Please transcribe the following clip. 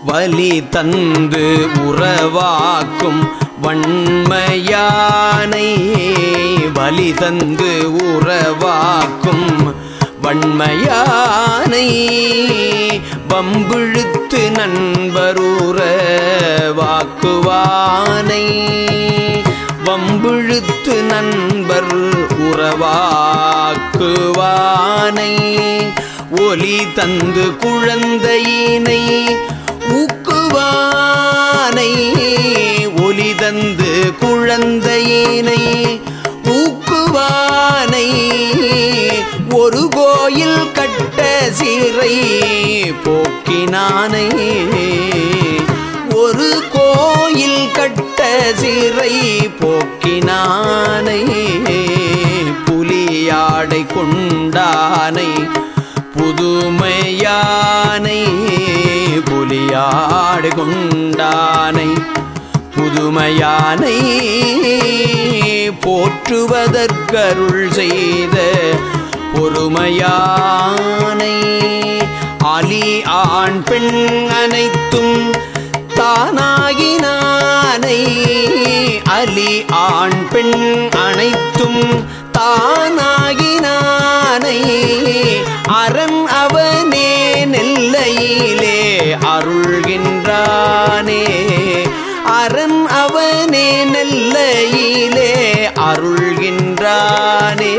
வலி தந்து உறவாக்கும் வன்மையானை வலி தந்து உறவாக்கும் வன்மையானை வம்பிழுத்து நண்பரூர வாக்குவானை வம்பிழுத்து நண்பர் உறவாக்குவானை ஒலி தந்து குழந்தையே ஒலி தந்து குழந்தையினை ஊக்குவானை. ஒரு கோயில் கட்ட சிறை போக்கினானை. ஒரு கோயில் கட்ட சிறை போக்கினானை. புலியாடை கொண்டானை புதுமையானை. புலியாடு கொண்டா யானை புதுமையானை போற்றுவதற்கருள் செய்த பொறுமையானை அலி ஆண் பெண் அனைத்தும் தானாகினானை. அலி ஆண் பெண் அனைத்தும் தானாகினானை. அரண் அவனே நெல்லையிலே அருள்கின்றான். அரண் அவனே நல்லையிலே அருள்கின்றானே.